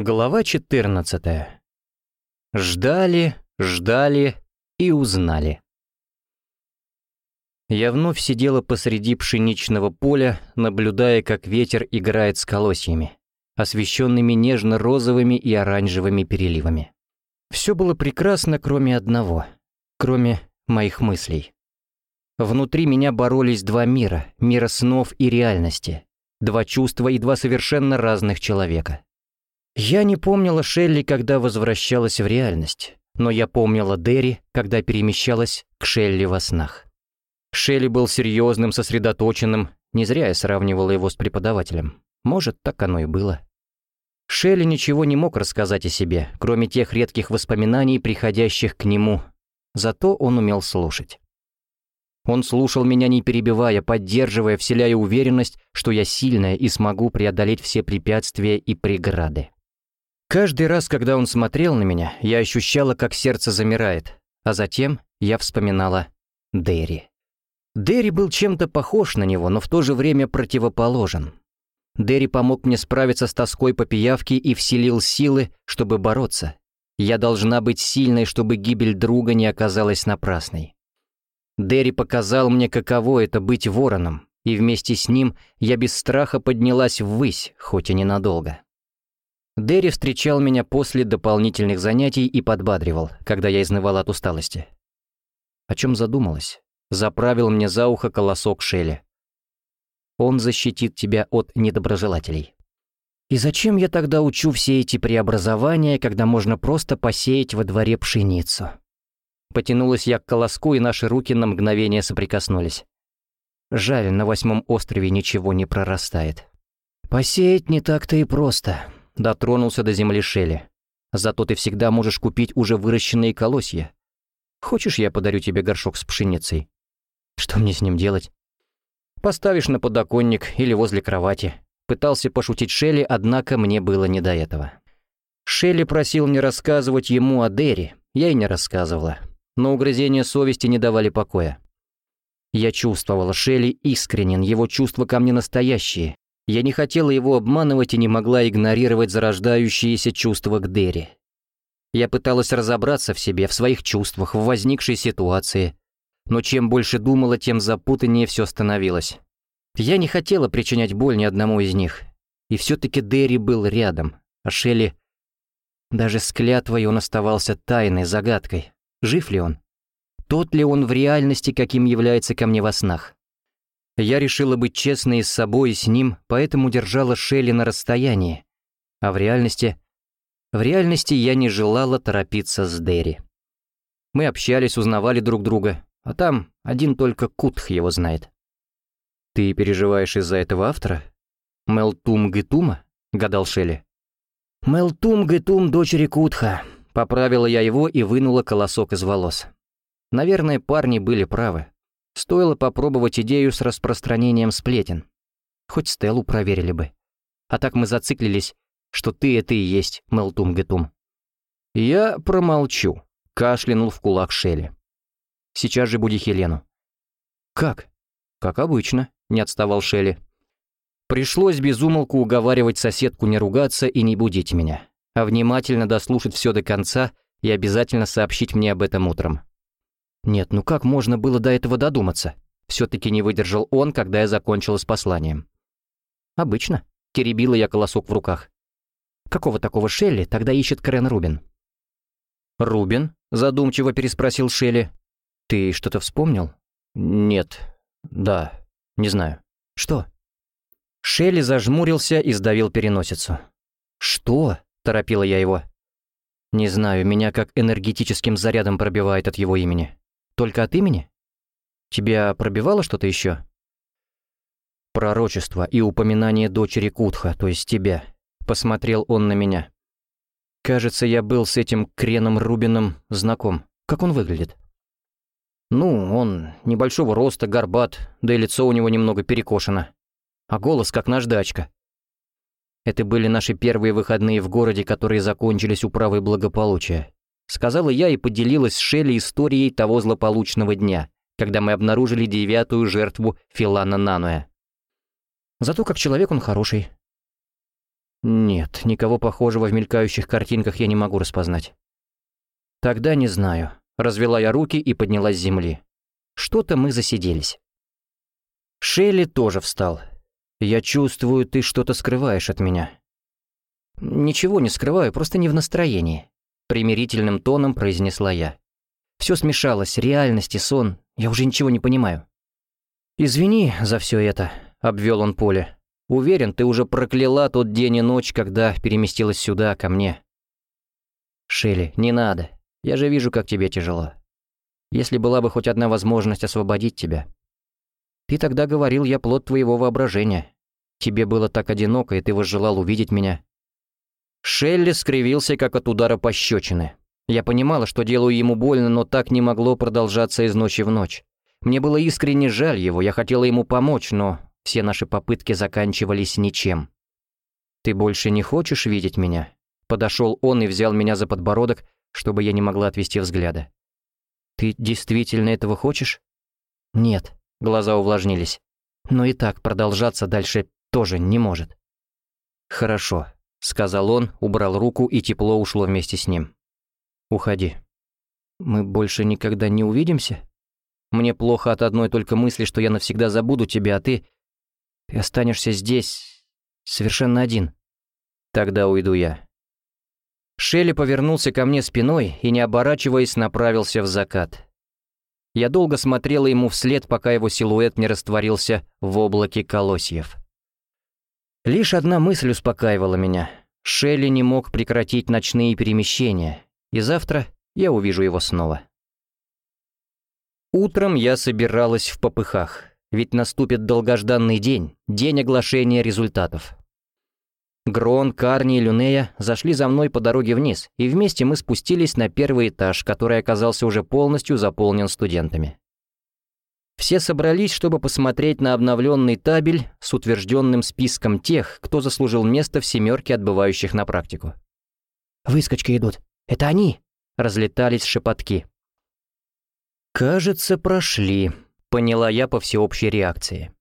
Глава 14. Ждали, ждали и узнали. Я вновь сидела посреди пшеничного поля, наблюдая, как ветер играет с колосьями, освещенными нежно-розовыми и оранжевыми переливами. Все было прекрасно, кроме одного, кроме моих мыслей. Внутри меня боролись два мира, мира снов и реальности, два чувства и два совершенно разных человека. Я не помнила Шелли, когда возвращалась в реальность, но я помнила Дерри, когда перемещалась к Шелли во снах. Шелли был серьезным, сосредоточенным, не зря я сравнивала его с преподавателем. Может, так оно и было. Шелли ничего не мог рассказать о себе, кроме тех редких воспоминаний, приходящих к нему. Зато он умел слушать. Он слушал меня не перебивая, поддерживая, вселяя уверенность, что я сильная и смогу преодолеть все препятствия и преграды. Каждый раз, когда он смотрел на меня, я ощущала, как сердце замирает, а затем я вспоминала Дерри. Дерри был чем-то похож на него, но в то же время противоположен. Дерри помог мне справиться с тоской по пиявке и вселил силы, чтобы бороться. Я должна быть сильной, чтобы гибель друга не оказалась напрасной. Дерри показал мне, каково это быть вороном, и вместе с ним я без страха поднялась ввысь, хоть и ненадолго. Дерри встречал меня после дополнительных занятий и подбадривал, когда я изнывала от усталости. О чем задумалась? Заправил мне за ухо колосок Шелли. Он защитит тебя от недоброжелателей. И зачем я тогда учу все эти преобразования, когда можно просто посеять во дворе пшеницу? Потянулась я к колоску, и наши руки на мгновение соприкоснулись. Жаль, на восьмом острове ничего не прорастает. Посеять не так-то и просто дотронулся до земли Шелли. Зато ты всегда можешь купить уже выращенные колосья. Хочешь, я подарю тебе горшок с пшеницей? Что мне с ним делать? Поставишь на подоконник или возле кровати. Пытался пошутить Шелли, однако мне было не до этого. Шелли просил не рассказывать ему о Дерри, я и не рассказывала. Но угрызения совести не давали покоя. Я чувствовала, Шелли искренен, его чувства ко мне настоящие, я не хотела его обманывать и не могла игнорировать зарождающиеся чувства к Дерри. Я пыталась разобраться в себе, в своих чувствах, в возникшей ситуации. Но чем больше думала, тем запутаннее все становилось. Я не хотела причинять боль ни одному из них. И все-таки Дерри был рядом, а Шелли... Даже с клятвой он оставался тайной, загадкой. Жив ли он? Тот ли он в реальности, каким является ко мне во снах? Я решила быть честной с собой и с ним, поэтому держала Шелли на расстоянии. А в реальности... В реальности я не желала торопиться с Дерри. Мы общались, узнавали друг друга, а там один только Кутх его знает. «Ты переживаешь из-за этого автора? Мелтум Гетума?» — гадал Шелли. «Мелтум Гетум дочери Кутха», — поправила я его и вынула колосок из волос. Наверное, парни были правы. Стоило попробовать идею с распространением сплетен. Хоть Стеллу проверили бы. А так мы зациклились, что ты это и есть, Мелтум-Гетум. Я промолчу, кашлянул в кулак Шелли. Сейчас же буди Хелену. Как? Как обычно, не отставал Шелли. Пришлось безумолку уговаривать соседку не ругаться и не будить меня, а внимательно дослушать все до конца и обязательно сообщить мне об этом утром. Нет, ну как можно было до этого додуматься? Все-таки не выдержал он, когда я закончила с посланием. Обычно. Теребила я колосок в руках. Какого такого Шелли тогда ищет Крен Рубин? «Рубин?» — задумчиво переспросил Шелли. «Ты что-то вспомнил?» «Нет. Да. Не знаю. Что?» Шелли зажмурился и сдавил переносицу. «Что?» — торопила я его. «Не знаю, меня как энергетическим зарядом пробивает от его имени. Только от имени? Тебя пробивало что-то еще? Пророчество и упоминание дочери Кутха, то есть тебя. Посмотрел он на меня. Кажется, я был с этим Креном Рубином знаком. Как он выглядит? Ну, он небольшого роста, горбат, да и лицо у него немного перекошено. А голос как наждачка. Это были наши первые выходные в городе, которые закончились управой благополучия. Сказала я и поделилась с Шелли историей того злополучного дня, когда мы обнаружили девятую жертву Филана Нануя. Зато как человек он хороший. Нет, никого похожего в мелькающих картинках я не могу распознать. Тогда не знаю. Развела я руки и поднялась с земли. Что-то мы засиделись. Шелли тоже встал. «Я чувствую, ты что-то скрываешь от меня». «Ничего не скрываю, просто не в настроении», — примирительным тоном произнесла я. Все смешалось, реальность и сон, я уже ничего не понимаю. «Извини за все это», — обвел он поле. «Уверен, ты уже прокляла тот день и ночь, когда переместилась сюда, ко мне». «Шелли, не надо. Я же вижу, как тебе тяжело. Если была бы хоть одна возможность освободить тебя. Ты тогда говорил, я плод твоего воображения. Тебе было так одиноко, и ты возжелал увидеть меня». Шелли скривился, как от удара пощечины. Я понимала, что делаю ему больно, но так не могло продолжаться из ночи в ночь. Мне было искренне жаль его, я хотела ему помочь, но все наши попытки заканчивались ничем. «Ты больше не хочешь видеть меня?» Подошел он и взял меня за подбородок, чтобы я не могла отвести взгляда. «Ты действительно этого хочешь?» «Нет», — глаза увлажнились. «Но и так продолжаться дальше тоже не может». «Хорошо», — сказал он, убрал руку, и тепло ушло вместе с ним. «Уходи. Мы больше никогда не увидимся? Мне плохо от одной только мысли, что я навсегда забуду тебя, а ты... Ты останешься здесь, совершенно один. Тогда уйду я». Шелли повернулся ко мне спиной и, не оборачиваясь, направился в закат. Я долго смотрела ему вслед, пока его силуэт не растворился в облаке колосьев. Лишь одна мысль успокаивала меня. Шелли не мог прекратить ночные перемещения, и завтра я увижу его снова. Утром я собиралась в попыхах, ведь наступит долгожданный день, день оглашения результатов. Грон, Карни и Люнея зашли за мной по дороге вниз, и вместе мы спустились на первый этаж, который оказался уже полностью заполнен студентами. Все собрались, чтобы посмотреть на обновленный табель с утвержденным списком тех, кто заслужил место в семерке отбывающих на практику. «Выскочки идут. Это они!» — разлетались шепотки. «Кажется, прошли», — поняла я по всеобщей реакции.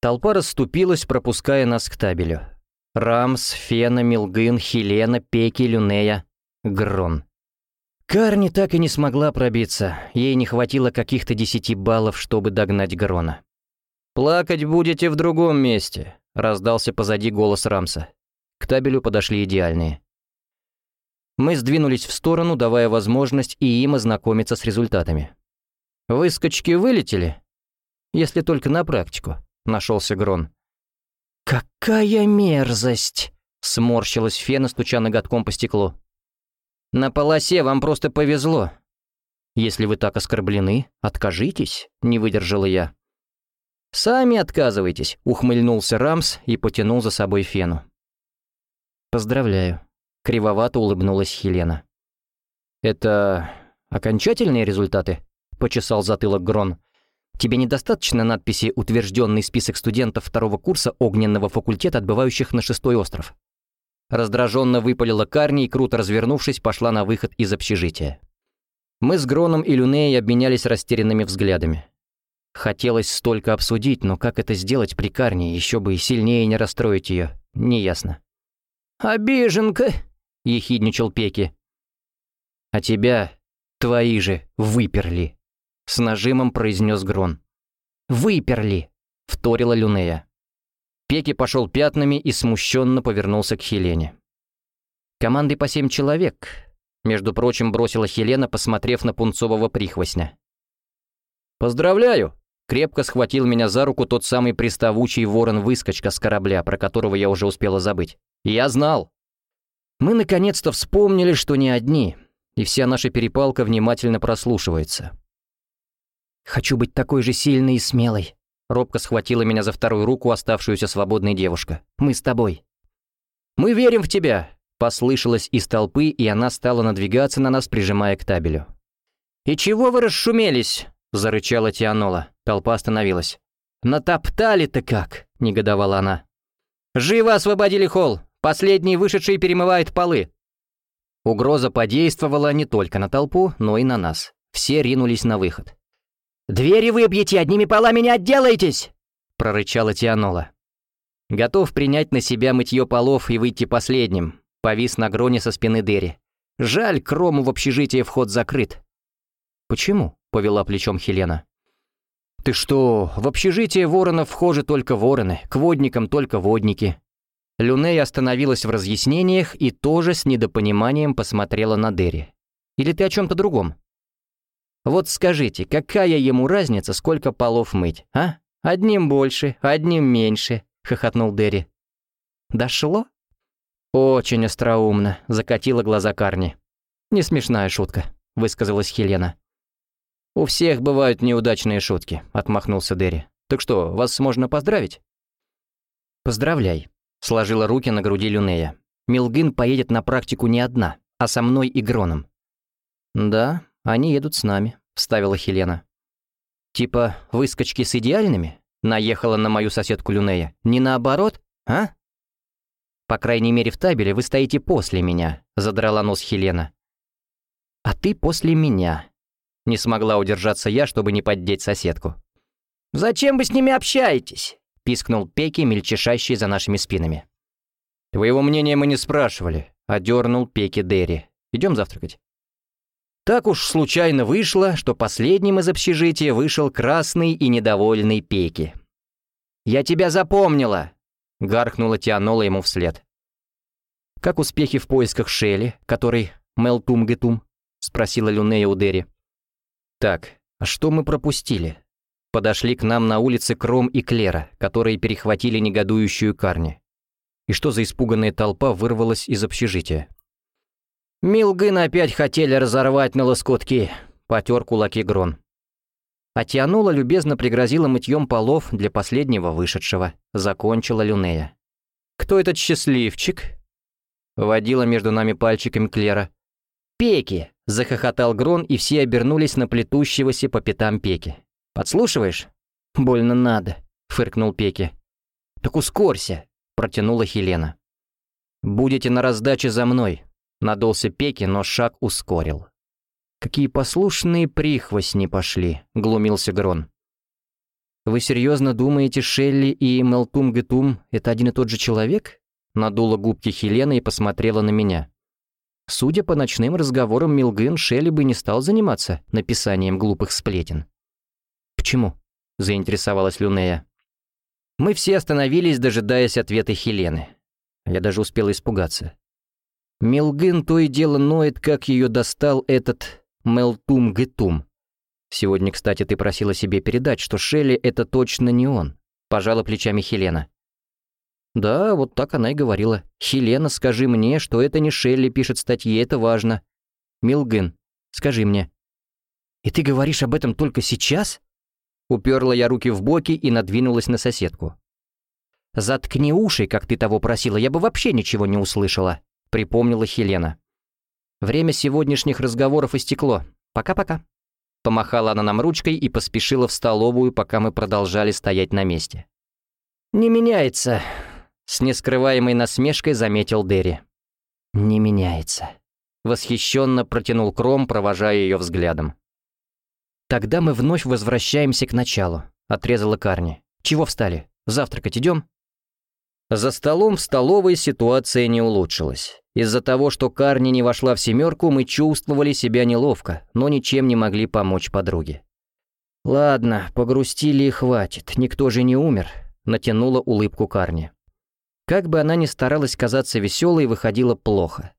Толпа расступилась, пропуская нас к табелю. Рамс, Фена, Милгын, Хелена, Пеки, Люнея, Грон. Карни так и не смогла пробиться, ей не хватило каких-то десяти баллов, чтобы догнать Грона. «Плакать будете в другом месте», — раздался позади голос Рамса. К табелю подошли идеальные. Мы сдвинулись в сторону, давая возможность и им ознакомиться с результатами. «Выскочки вылетели?» «Если только на практику», — нашелся Грон. «Какая мерзость!» — сморщилась Фена, стуча ноготком по стеклу. «На полосе вам просто повезло. Если вы так оскорблены, откажитесь», — не выдержала я. «Сами отказывайтесь», — ухмыльнулся Рамс и потянул за собой Фену. «Поздравляю», — кривовато улыбнулась Хелена. «Это окончательные результаты?» — почесал затылок Грон. Тебе недостаточно надписи «Утвержденный список студентов второго курса огненного факультета, отбывающих на шестой остров». Раздраженно выпалила Карни и, круто развернувшись, пошла на выход из общежития. Мы с Гроном и Люнеей обменялись растерянными взглядами. Хотелось столько обсудить, но как это сделать при Карни, еще бы и сильнее не расстроить ее, неясно. «Обиженка!» — ехидничал Пеки. «А тебя твои же выперли!» с нажимом произнес Грон. «Выперли!» — вторила Люнея. Пеки пошел пятнами и смущенно повернулся к Хелене. «Команды по семь человек», — между прочим бросила Хелена, посмотрев на пунцового прихвостня. «Поздравляю!» — крепко схватил меня за руку тот самый приставучий ворон-выскочка с корабля, про которого я уже успела забыть. «Я знал!» Мы наконец-то вспомнили, что не одни, и вся наша перепалка внимательно прослушивается. «Хочу быть такой же сильной и смелой», — робко схватила меня за вторую руку оставшуюся свободной девушка. «Мы с тобой». «Мы верим в тебя», — послышалось из толпы, и она стала надвигаться на нас, прижимая к табелю. «И чего вы расшумелись?» — зарычала Тианола. Толпа остановилась. «Натоптали-то как!» — негодовала она. «Живо освободили холл! Последний вышедший перемывает полы!» Угроза подействовала не только на толпу, но и на нас. Все ринулись на выход. «Двери выбьете, одними полами не отделаетесь!» — прорычала Тианола. Готов принять на себя мытье полов и выйти последним. Повис на гроне со спины Дерри. Жаль, крому в общежитие вход закрыт. «Почему?» — повела плечом Хелена. «Ты что, в общежитие воронов вхожи только вороны, к водникам только водники». Люней остановилась в разъяснениях и тоже с недопониманием посмотрела на Дерри. «Или ты о чем-то другом?» «Вот скажите, какая ему разница, сколько полов мыть, а? Одним больше, одним меньше», — хохотнул Дерри. «Дошло?» «Очень остроумно», — закатила глаза Карни. «Не смешная шутка», — высказалась Хелена. «У всех бывают неудачные шутки», — отмахнулся Дерри. «Так что, вас можно поздравить?» «Поздравляй», — сложила руки на груди Люнея. «Милгин поедет на практику не одна, а со мной и Гроном». «Да, они едут с нами», — вставила Хелена. «Типа выскочки с идеальными?» — наехала на мою соседку Люнея. «Не наоборот, а?» «По крайней мере, в табеле вы стоите после меня», — задрала нос Хелена. «А ты после меня». Не смогла удержаться я, чтобы не поддеть соседку. «Зачем вы с ними общаетесь?» — пискнул Пеки, мельчешащий за нашими спинами. «Твоего мнения мы не спрашивали», — одернул Пеки Дерри. «Идем завтракать». Так уж случайно вышло, что последним из общежития вышел красный и недовольный Пеки. «Я тебя запомнила!» — гаркнула Тианола ему вслед. «Как успехи в поисках Шелли, который Мелтум-Гетум?» — спросила Люнея у Дерри. «Так, а что мы пропустили?» Подошли к нам на улице Кром и Клера, которые перехватили негодующую Карни. И что за испуганная толпа вырвалась из общежития? «Милгын опять хотели разорвать на лоскутки», — потер кулаки Грон. А Тианула любезно пригрозила мытьем полов для последнего вышедшего. Закончила Люнея. «Кто этот счастливчик?» Водила между нами пальчиками Клера. «Пеки!» — захохотал Грон, и все обернулись на плетущегося по пятам Пеки. «Подслушиваешь?» «Больно надо», — фыркнул Пеки. «Так ускорься», — протянула Хелена. «Будете на раздаче за мной», — надулся Пеки, но шаг ускорил. «Какие послушные прихвостни пошли», — глумился Грон. «Вы серьезно думаете, Шелли и Мелтум-Гетум — это один и тот же человек?» Надула губки Хелена и посмотрела на меня. Судя по ночным разговорам Милгын, Шелли бы не стал заниматься написанием глупых сплетен. «Почему?» — заинтересовалась Люнея. Мы все остановились, дожидаясь ответа Хелены. Я даже успел испугаться. Милгын то и дело ноет, как ее достал этот Мелтум-Гетум. Сегодня, кстати, ты просила себе передать, что Шелли — это точно не он. Пожала плечами Хелена. Да, вот так она и говорила. Хелена, скажи мне, что это не Шелли пишет статьи, это важно. Милгын, скажи мне. И ты говоришь об этом только сейчас? Уперла я руки в боки и надвинулась на соседку. «Заткни уши, как ты того просила, я бы вообще ничего не услышала», — припомнила Хелена. Время сегодняшних разговоров истекло. Пока-пока». Помахала она нам ручкой и поспешила в столовую, пока мы продолжали стоять на месте. «Не меняется», — с нескрываемой насмешкой заметил Дерри. «Не меняется», — восхищенно протянул Кром, провожая ее взглядом. «Тогда мы вновь возвращаемся к началу», — отрезала Карни. «Чего встали? Завтракать идем?» За столом в столовой ситуация не улучшилась. Из-за того, что Карни не вошла в семерку, мы чувствовали себя неловко, но ничем не могли помочь подруге. «Ладно, погрустили и хватит, никто же не умер», — натянула улыбку Карни. Как бы она ни старалась казаться веселой, выходило плохо.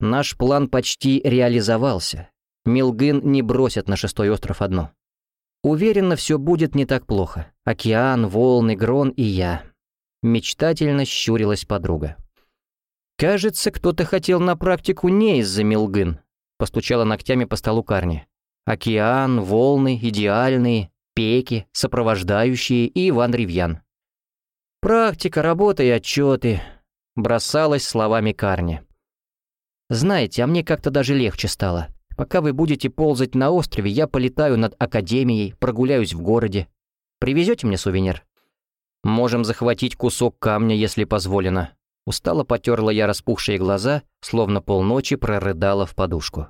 Наш план почти реализовался. Милгын не бросят на шестой остров одно. Уверенно, все будет не так плохо. Океан, волны, Грон и я. Мечтательно щурилась подруга. «Кажется, кто-то хотел на практику не из-за Милгын», постучала ногтями по столу Карни. «Океан, волны, идеальные, пеки, сопровождающие и Иван Ривьян». «Практика, работа и отчеты», бросалась словами Карни. «Знаете, а мне как-то даже легче стало. Пока вы будете ползать на острове, я полетаю над Академией, прогуляюсь в городе. Привезете мне сувенир?» Можем захватить кусок камня, если позволено». Устало потерла я распухшие глаза, словно полночи прорыдала в подушку.